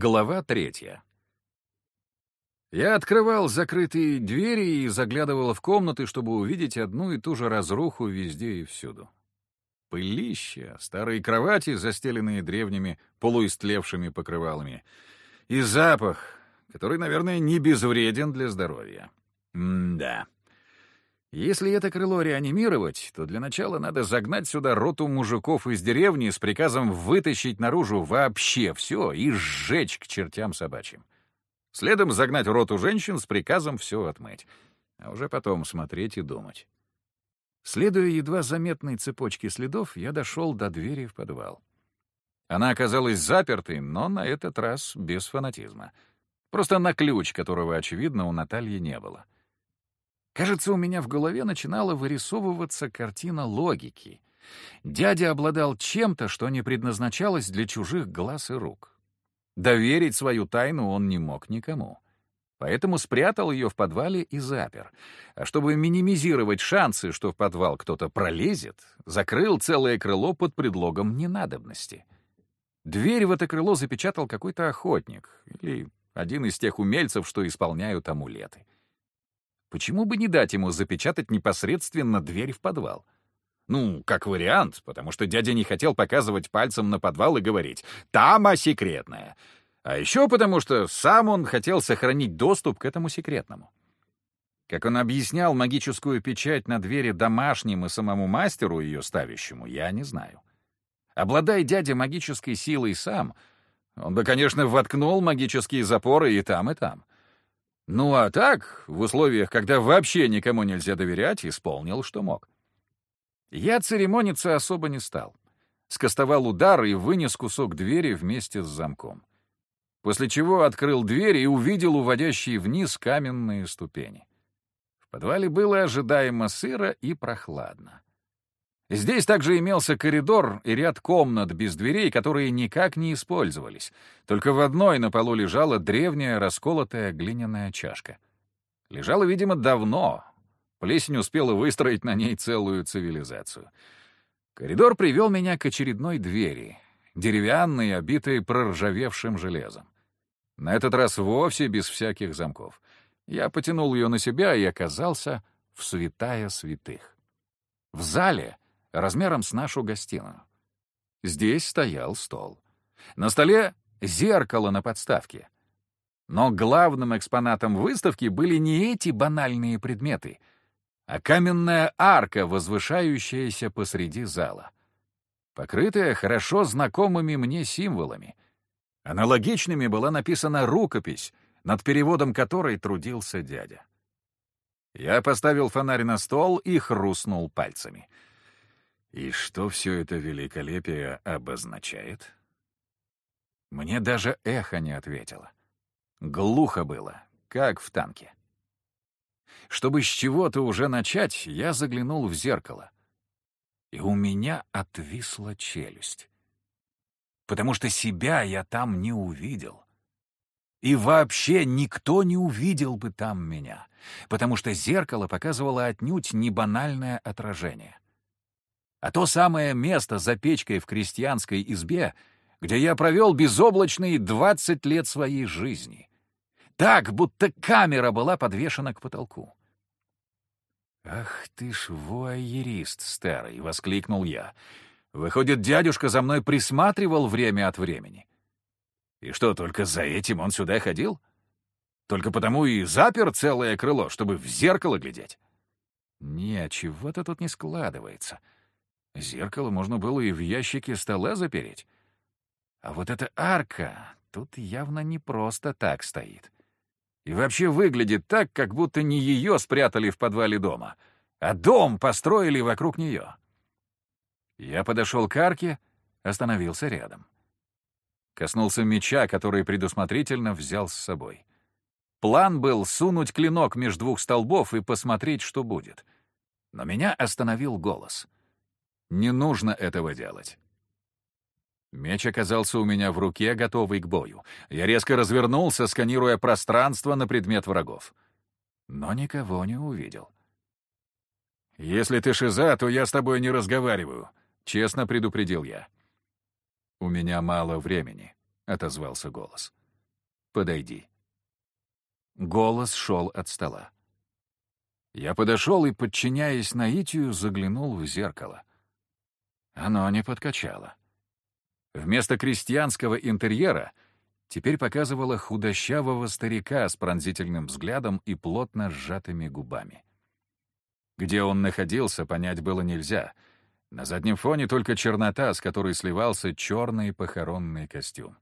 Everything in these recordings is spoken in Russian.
Глава третья. Я открывал закрытые двери и заглядывал в комнаты, чтобы увидеть одну и ту же разруху везде и всюду. Пылище, старые кровати, застеленные древними полуистлевшими покрывалами, и запах, который, наверное, не безвреден для здоровья. М-да. Если это крыло реанимировать, то для начала надо загнать сюда роту мужиков из деревни с приказом вытащить наружу вообще все и сжечь к чертям собачьим. Следом загнать роту женщин с приказом все отмыть, а уже потом смотреть и думать. Следуя едва заметной цепочке следов, я дошел до двери в подвал. Она оказалась запертой, но на этот раз без фанатизма. Просто на ключ, которого, очевидно, у Натальи не было. — Кажется, у меня в голове начинала вырисовываться картина логики. Дядя обладал чем-то, что не предназначалось для чужих глаз и рук. Доверить свою тайну он не мог никому. Поэтому спрятал ее в подвале и запер. А чтобы минимизировать шансы, что в подвал кто-то пролезет, закрыл целое крыло под предлогом ненадобности. Дверь в это крыло запечатал какой-то охотник или один из тех умельцев, что исполняют амулеты. Почему бы не дать ему запечатать непосредственно дверь в подвал? Ну, как вариант, потому что дядя не хотел показывать пальцем на подвал и говорить «Тама секретная». А еще потому, что сам он хотел сохранить доступ к этому секретному. Как он объяснял магическую печать на двери домашним и самому мастеру ее ставящему, я не знаю. Обладая дядя магической силой сам, он бы, конечно, воткнул магические запоры и там, и там. Ну а так, в условиях, когда вообще никому нельзя доверять, исполнил, что мог. Я церемониться особо не стал. Скостовал удар и вынес кусок двери вместе с замком. После чего открыл дверь и увидел уводящие вниз каменные ступени. В подвале было ожидаемо сыро и прохладно. Здесь также имелся коридор и ряд комнат без дверей, которые никак не использовались. Только в одной на полу лежала древняя расколотая глиняная чашка. Лежала, видимо, давно. Плесень успела выстроить на ней целую цивилизацию. Коридор привел меня к очередной двери, деревянной, обитой проржавевшим железом. На этот раз вовсе без всяких замков. Я потянул ее на себя и оказался в святая святых. В зале — размером с нашу гостиную. Здесь стоял стол. На столе зеркало на подставке. Но главным экспонатом выставки были не эти банальные предметы, а каменная арка, возвышающаяся посреди зала, покрытая хорошо знакомыми мне символами. Аналогичными была написана рукопись, над переводом которой трудился дядя. Я поставил фонарь на стол и хрустнул пальцами — и что все это великолепие обозначает? Мне даже эхо не ответило. Глухо было, как в танке. Чтобы с чего-то уже начать, я заглянул в зеркало. И у меня отвисла челюсть. Потому что себя я там не увидел. И вообще никто не увидел бы там меня, потому что зеркало показывало отнюдь не банальное отражение — а то самое место за печкой в крестьянской избе, где я провел безоблачные двадцать лет своей жизни. Так, будто камера была подвешена к потолку. «Ах ты ж вуайерист старый!» — воскликнул я. «Выходит, дядюшка за мной присматривал время от времени. И что, только за этим он сюда ходил? Только потому и запер целое крыло, чтобы в зеркало глядеть?» «Не, чего-то тут не складывается». Зеркало можно было и в ящике стола запереть. А вот эта арка тут явно не просто так стоит. И вообще выглядит так, как будто не ее спрятали в подвале дома, а дом построили вокруг нее. Я подошел к арке, остановился рядом. Коснулся меча, который предусмотрительно взял с собой. План был сунуть клинок между двух столбов и посмотреть, что будет. Но меня остановил голос — не нужно этого делать. Меч оказался у меня в руке, готовый к бою. Я резко развернулся, сканируя пространство на предмет врагов. Но никого не увидел. «Если ты шиза, то я с тобой не разговариваю», — честно предупредил я. «У меня мало времени», — отозвался голос. Подойди». Голос шел от стола. Я подошел и, подчиняясь наитию, заглянул в зеркало. Оно не подкачало. Вместо крестьянского интерьера теперь показывало худощавого старика с пронзительным взглядом и плотно сжатыми губами. Где он находился, понять было нельзя. На заднем фоне только чернота, с которой сливался черный похоронный костюм.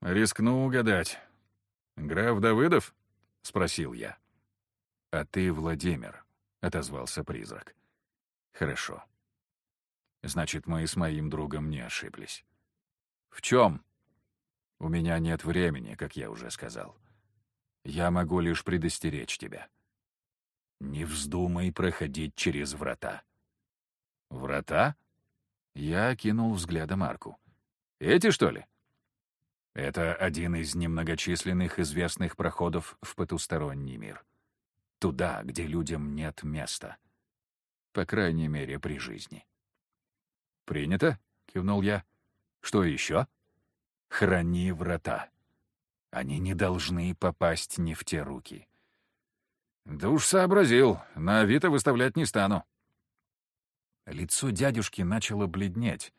«Рискну угадать. Граф Давыдов?» — спросил я. «А ты Владимир», — отозвался призрак. «Хорошо. Значит, мы с моим другом не ошиблись. В чем? У меня нет времени, как я уже сказал. Я могу лишь предостеречь тебя. Не вздумай проходить через врата. Врата? Я кинул взглядом арку. Эти, что ли? Это один из немногочисленных известных проходов в потусторонний мир. Туда, где людям нет места. По крайней мере, при жизни. «Принято», — кивнул я. «Что еще?» «Храни врата. Они не должны попасть не в те руки». «Да уж сообразил. На Авито выставлять не стану». Лицо дядюшки начало бледнеть.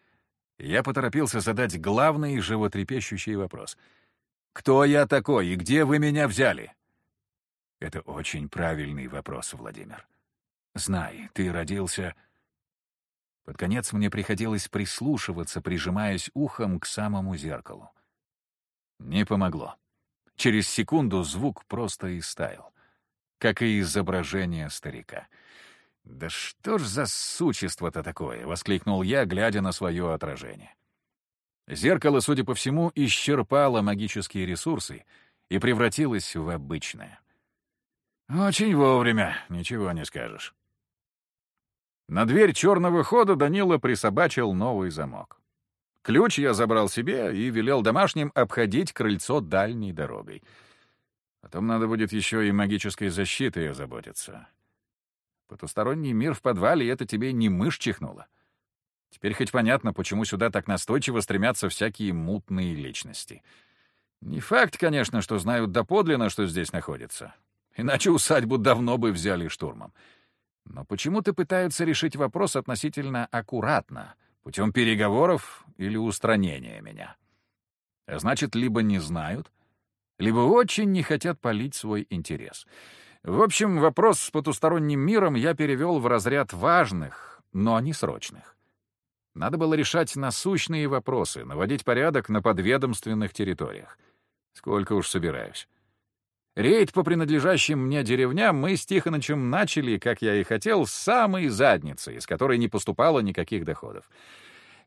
Я поторопился задать главный животрепещущий вопрос. «Кто я такой и где вы меня взяли?» Это очень правильный вопрос, Владимир. Знай, ты родился под конец мне приходилось прислушиваться, прижимаясь ухом к самому зеркалу. Не помогло. Через секунду звук просто истаял, как и изображение старика. «Да что ж за существо-то такое?» — воскликнул я, глядя на свое отражение. Зеркало, судя по всему, исчерпало магические ресурсы и превратилось в обычное. «Очень вовремя, ничего не скажешь». На дверь черного хода Данила присобачил новый замок. Ключ я забрал себе и велел домашним обходить крыльцо дальней дорогой. Потом надо будет еще и магической защитой озаботиться. Потусторонний мир в подвале — это тебе не мышь чихнула. Теперь хоть понятно, почему сюда так настойчиво стремятся всякие мутные личности. Не факт, конечно, что знают доподлинно, что здесь находится. Иначе усадьбу давно бы взяли штурмом. Но почему-то пытаются решить вопрос относительно аккуратно, путем переговоров или устранения меня. А значит, либо не знают, либо очень не хотят полить свой интерес. В общем, вопрос с потусторонним миром я перевел в разряд важных, но не срочных. Надо было решать насущные вопросы, наводить порядок на подведомственных территориях. Сколько уж собираюсь. Рейд по принадлежащим мне деревням мы с Тихонычем начали, как я и хотел, с самой задницы, из которой не поступало никаких доходов.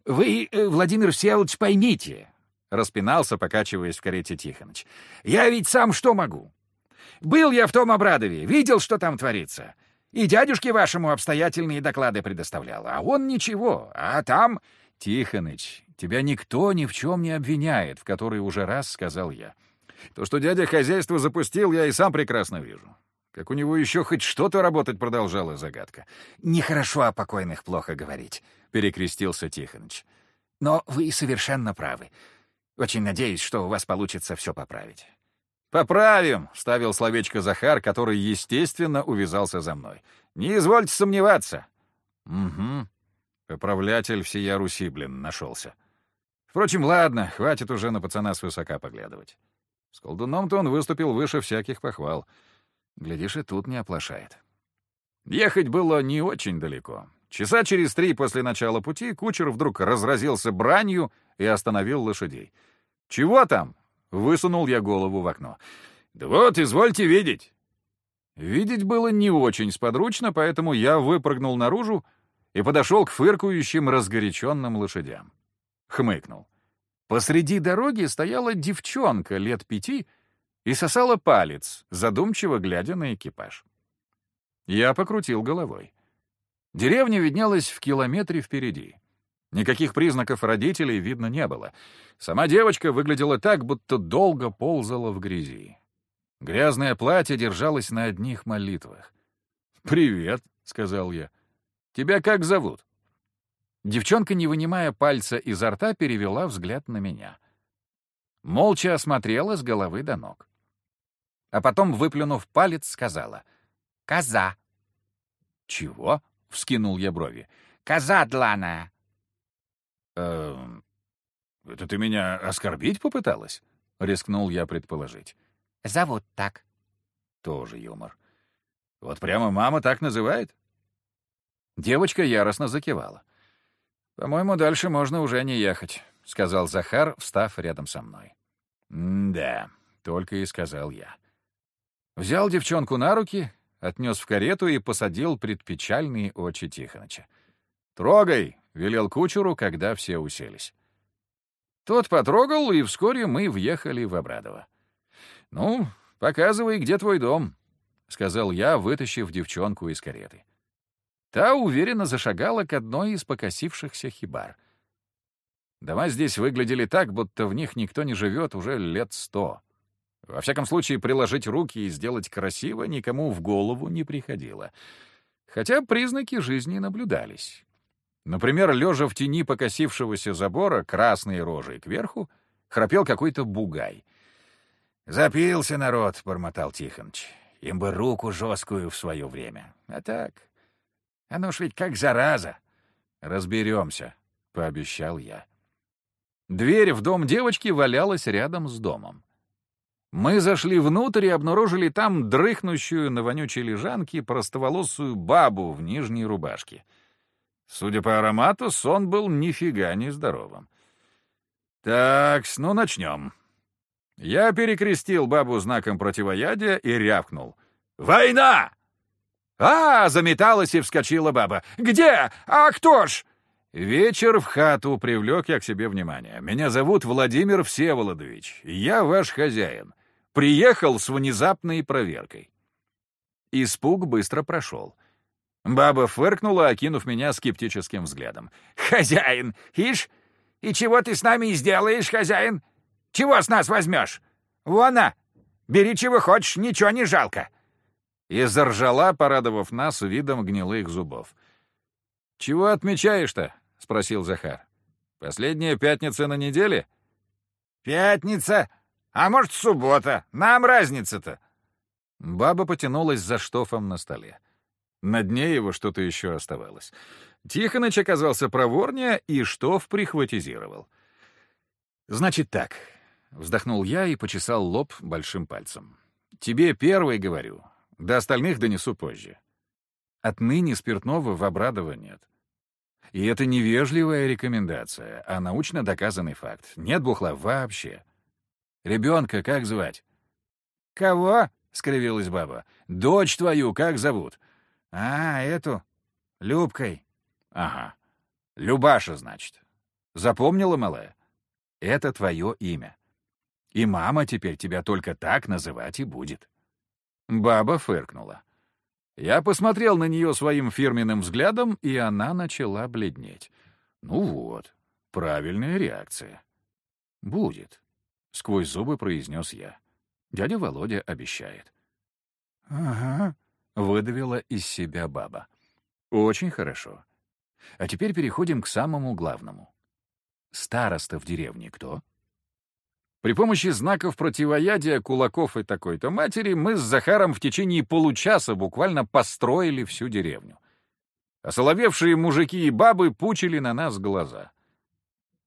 «Вы, э, Владимир Всеволодович, поймите», — распинался, покачиваясь в карете Тихоныч, — «я ведь сам что могу? Был я в том Обрадове, видел, что там творится. И дядюшке вашему обстоятельные доклады предоставлял, а он ничего, а там...» «Тихоныч, тебя никто ни в чем не обвиняет», — в который уже раз сказал я. То, что дядя хозяйство запустил, я и сам прекрасно вижу. Как у него еще хоть что-то работать продолжала загадка. «Нехорошо о покойных плохо говорить», — перекрестился Тихоныч. «Но вы совершенно правы. Очень надеюсь, что у вас получится все поправить». «Поправим», — вставил словечко Захар, который, естественно, увязался за мной. «Не извольте сомневаться». «Угу. Поправлятель всея Руси, блин, нашелся. Впрочем, ладно, хватит уже на пацана свысока поглядывать. С колдуном-то он выступил выше всяких похвал. Глядишь, и тут не оплошает. Ехать было не очень далеко. Часа через три после начала пути кучер вдруг разразился бранью и остановил лошадей. «Чего там?» — высунул я голову в окно. «Да вот, извольте видеть». Видеть было не очень сподручно, поэтому я выпрыгнул наружу и подошел к фыркающим разгоряченным лошадям. Хмыкнул. Посреди дороги стояла девчонка лет пяти и сосала палец, задумчиво глядя на экипаж. Я покрутил головой. Деревня виднелась в километре впереди. Никаких признаков родителей видно не было. Сама девочка выглядела так, будто долго ползала в грязи. Грязное платье держалось на одних молитвах. «Привет», — сказал я. «Тебя как зовут?» Девчонка, не вынимая пальца изо рта, перевела взгляд на меня. молча осмотрела с головы до ног. А потом, выплюнув палец, сказала «Коза». «Чего?» — вскинул я брови. «Коза дланая». «Эм, это ты меня оскорбить попыталась?» — рискнул я предположить. «Зовут так». Тоже юмор. «Вот прямо мама так называет?» Девочка яростно закивала. «По-моему, дальше можно уже не ехать», — сказал Захар, встав рядом со мной. «Да», — только и сказал я. Взял девчонку на руки, отнес в карету и посадил предпечальные очи Тихоныча. «Трогай!» — велел кучеру, когда все уселись. Тот потрогал, и вскоре мы въехали в Обрадово. «Ну, показывай, где твой дом», — сказал я, вытащив девчонку из кареты. Та уверенно зашагала к одной из покосившихся хибар. Дома здесь выглядели так, будто в них никто не живет уже лет сто. Во всяком случае, приложить руки и сделать красиво никому в голову не приходило. Хотя признаки жизни наблюдались. Например, лежа в тени покосившегося забора, красной рожей кверху, храпел какой-то бугай. «Запился народ», — бормотал Тихоныч. «Им бы руку жесткую в свое время. А так, оно ж ведь как зараза. Разберемся, — пообещал я. Дверь в дом девочки валялась рядом с домом. Мы зашли внутрь и обнаружили там дрыхнущую на вонючей лежанке простоволосую бабу в нижней рубашке. Судя по аромату, сон был нифига не здоровым. Так, ну начнем. Я перекрестил бабу знаком противоядия и рявкнул. «Война!» «А!» — заметалась и вскочила баба. «Где? А кто ж?» Вечер в хату привлек я к себе внимание. Меня зовут Владимир Всеволодович. Я ваш хозяин. Приехал с внезапной проверкой. Испуг быстро прошел. Баба фыркнула, окинув меня скептическим взглядом. «Хозяин! Ишь! И чего ты с нами сделаешь, хозяин? Чего с нас возьмешь? Вон, а! Бери чего хочешь, ничего не жалко!» И заржала, порадовав нас видом гнилых зубов. «Чего отмечаешь-то?» — спросил Захар. «Последняя пятница на неделе?» «Пятница? А может, суббота? Нам разница-то!» Баба потянулась за штофом на столе. На дне его что-то еще оставалось. Тихоныч оказался проворнее и штоф прихватизировал. «Значит так», — вздохнул я и почесал лоб большим пальцем. «Тебе первый говорю, до остальных донесу позже. Отныне спиртного в Обрадово нет. И это не вежливая рекомендация, а научно доказанный факт. Нет бухла вообще. Ребенка как звать? «Кого?» — скривилась баба. «Дочь твою как зовут?» «А, эту? Любкой». «Ага. Любаша, значит. Запомнила, малая? Это твое имя. И мама теперь тебя только так называть и будет». Баба фыркнула. Я посмотрел на нее своим фирменным взглядом, и она начала бледнеть. Ну вот, правильная реакция. «Будет», — сквозь зубы произнес я. Дядя Володя обещает. «Ага», — выдавила из себя баба. «Очень хорошо. А теперь переходим к самому главному. Староста в деревне кто?» При помощи знаков противоядия, кулаков и такой-то матери мы с Захаром в течение получаса буквально построили всю деревню. Осоловевшие мужики и бабы пучили на нас глаза.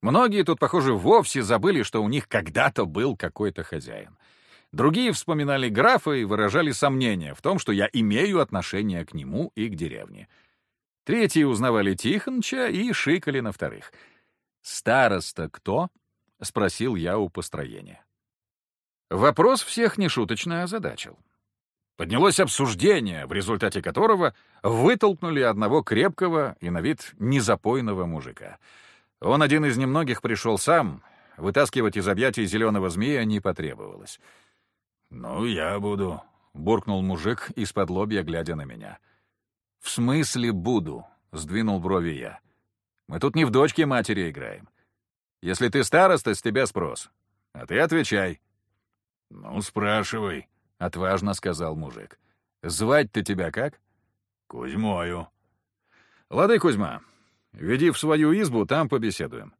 Многие тут, похоже, вовсе забыли, что у них когда-то был какой-то хозяин. Другие вспоминали графа и выражали сомнения в том, что я имею отношение к нему и к деревне. Третьи узнавали Тихонча и шикали на вторых. «Староста кто?» — спросил я у построения. Вопрос всех нешуточно озадачил. Поднялось обсуждение, в результате которого вытолкнули одного крепкого и на вид незапойного мужика. Он один из немногих пришел сам, вытаскивать из объятий зеленого змея не потребовалось. «Ну, я буду», — буркнул мужик из-под лобья, глядя на меня. «В смысле буду?» — сдвинул брови я. «Мы тут не в дочке матери играем. Если ты староста, с тебя спрос. А ты отвечай». «Ну, спрашивай», — отважно сказал мужик. «Звать-то тебя как?» «Кузьмою». «Лады, Кузьма, веди в свою избу, там побеседуем.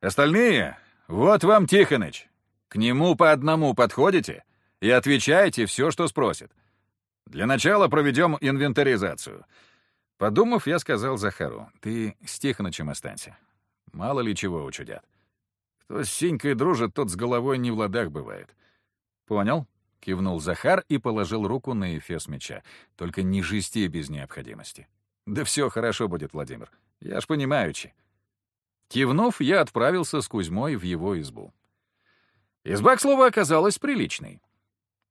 Остальные вот вам Тихоныч. К нему по одному подходите и отвечаете все, что спросит. Для начала проведем инвентаризацию. Подумав, я сказал Захару, ты с Тихонычем останься. Мало ли чего учудят. Кто с Синькой дружит, тот с головой не в ладах бывает. Понял? Кивнул Захар и положил руку на эфес меча. Только не жести без необходимости. Да все хорошо будет, Владимир. Я ж понимаючи. Кивнув, я отправился с Кузьмой в его избу. Изба, к слову, оказалась приличной.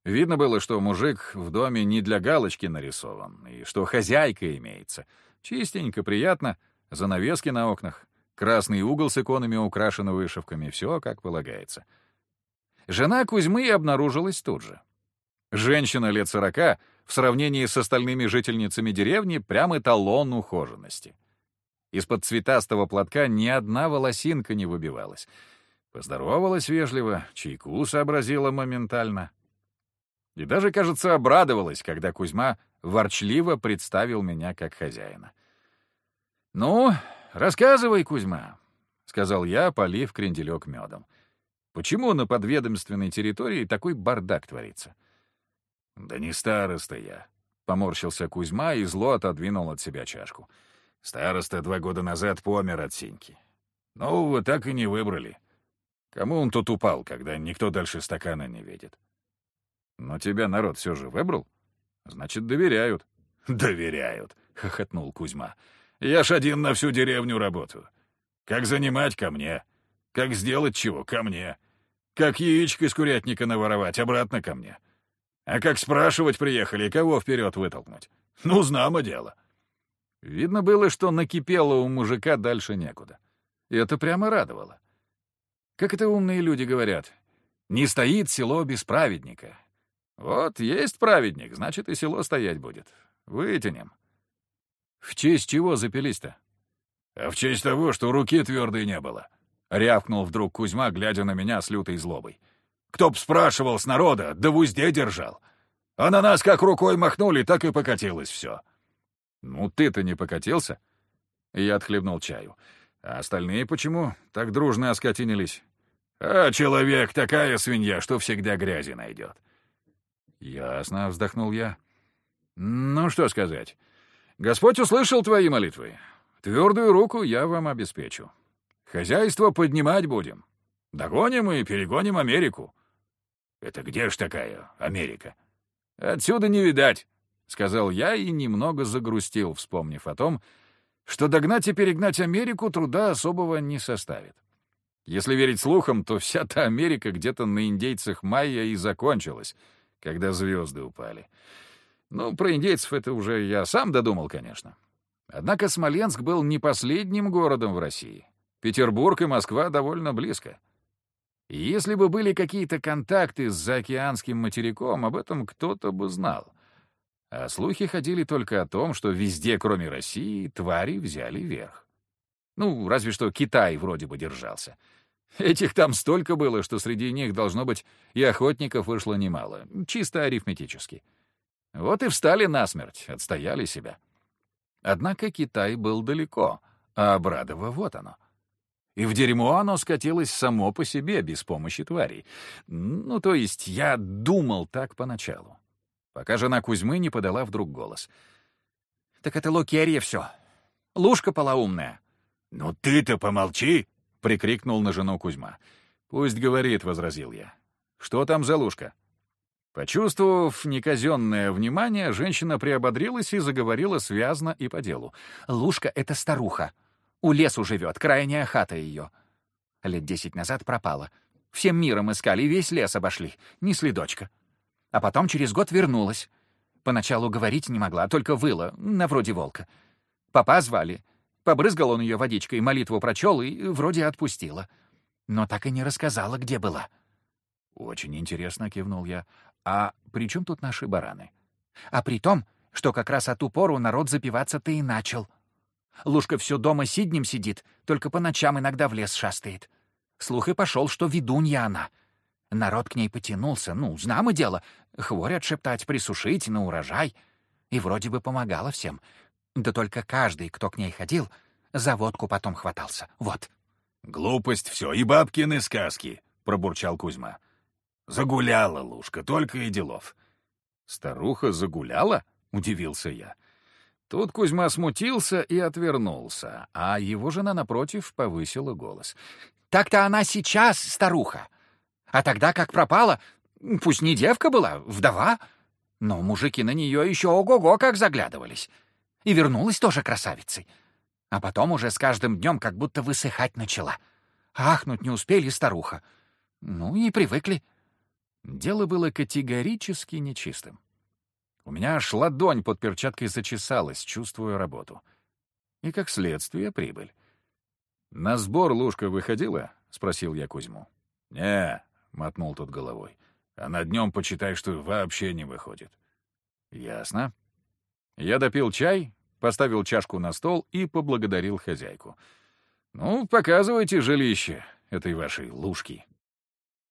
Видно было, что мужик в доме не для галочки нарисован, и что хозяйка имеется. Чистенько, приятно, занавески на окнах, красный угол с иконами украшен вышивками, все как полагается. Жена Кузьмы обнаружилась тут же. Женщина лет сорока, в сравнении с остальными жительницами деревни, прям эталон ухоженности. Из-под цветастого платка ни одна волосинка не выбивалась. Поздоровалась вежливо, чайку сообразила моментально. И даже, кажется, обрадовалась, когда Кузьма ворчливо представил меня как хозяина. «Ну, рассказывай, Кузьма», — сказал я, полив кренделек медом. «Почему на подведомственной территории такой бардак творится?» «Да не староста я», — поморщился Кузьма и зло отодвинул от себя чашку. Староста два года назад помер от синьки. Нового так и не выбрали. Кому он тут упал, когда никто дальше стакана не видит? Но тебя народ все же выбрал? Значит, доверяют. Доверяют, — хохотнул Кузьма. Я ж один на всю деревню работаю. Как занимать — ко мне. Как сделать чего — ко мне. Как яичко из курятника наворовать — обратно ко мне. А как спрашивать приехали, кого вперед вытолкнуть? Ну, знамо дело. Видно было, что накипело у мужика дальше некуда. И это прямо радовало. Как это умные люди говорят, не стоит село без праведника. Вот есть праведник, значит, и село стоять будет. Вытянем. В честь чего запились-то? А в честь того, что руки твердой не было. Рявкнул вдруг Кузьма, глядя на меня с лютой злобой. Кто б спрашивал с народа, да в узде держал. А на нас как рукой махнули, так и покатилось все. «Ну ты-то не покатился?» Я отхлебнул чаю. «А остальные почему так дружно оскотинились?» «А человек такая свинья, что всегда грязи найдет». «Ясно», — вздохнул я. «Ну, что сказать. Господь услышал твои молитвы. Твердую руку я вам обеспечу. Хозяйство поднимать будем. Догоним и перегоним Америку». «Это где ж такая Америка?» «Отсюда не видать. — сказал я и немного загрустил, вспомнив о том, что догнать и перегнать Америку труда особого не составит. Если верить слухам, то вся та Америка где-то на индейцах майя и закончилась, когда звезды упали. Ну, про индейцев это уже я сам додумал, конечно. Однако Смоленск был не последним городом в России. Петербург и Москва довольно близко. И если бы были какие-то контакты с заокеанским материком, об этом кто-то бы знал — а слухи ходили только о том, что везде, кроме России, твари взяли верх. Ну, разве что Китай вроде бы держался. Этих там столько было, что среди них, должно быть, и охотников вышло немало, чисто арифметически. Вот и встали насмерть, отстояли себя. Однако Китай был далеко, а Абрадово вот оно. И в дерьмо оно скатилось само по себе, без помощи тварей. Ну, то есть я думал так поначалу пока жена Кузьмы не подала вдруг голос. «Так это Лукерья все. Лушка полоумная». «Ну ты-то помолчи!» — прикрикнул на жену Кузьма. «Пусть говорит», — возразил я. «Что там за Лушка?» Почувствовав неказенное внимание, женщина приободрилась и заговорила связно и по делу. «Лушка — это старуха. У лесу живет, крайняя хата ее. Лет десять назад пропала. Всем миром искали, весь лес обошли. Ни следочка а потом через год вернулась. Поначалу говорить не могла, только выла, на вроде волка. Папа звали. Побрызгал он ее водичкой, молитву прочел и вроде отпустила. Но так и не рассказала, где была. «Очень интересно», — кивнул я. «А при чем тут наши бараны?» «А при том, что как раз от упору народ запиваться-то и начал. Лушка все дома сиднем сидит, только по ночам иногда в лес шастает. Слух и пошел, что ведунья она — Народ к ней потянулся, ну, знамо дело, хворь отшептать, присушить на урожай. И вроде бы помогала всем. Да только каждый, кто к ней ходил, за водку потом хватался. Вот. Глупость все, и бабкины сказки, пробурчал Кузьма. Загуляла Лушка, только и делов. Старуха загуляла? Удивился я. Тут Кузьма смутился и отвернулся, а его жена, напротив, повысила голос. «Так-то она сейчас старуха. А тогда, как пропала, пусть не девка была, вдова, но мужики на нее еще ого-го как заглядывались. И вернулась тоже красавицей. А потом уже с каждым днем как будто высыхать начала. Ахнуть не успели старуха. Ну и привыкли. Дело было категорически нечистым. У меня аж ладонь под перчаткой зачесалась, чувствуя работу. И, как следствие, прибыль. «На сбор лужка выходила?» — спросил я Кузьму. «Не», — мотнул тот головой. «Она днем, почитай, что вообще не выходит». «Ясно». Я допил чай, поставил чашку на стол и поблагодарил хозяйку. «Ну, показывайте жилище этой вашей лужки».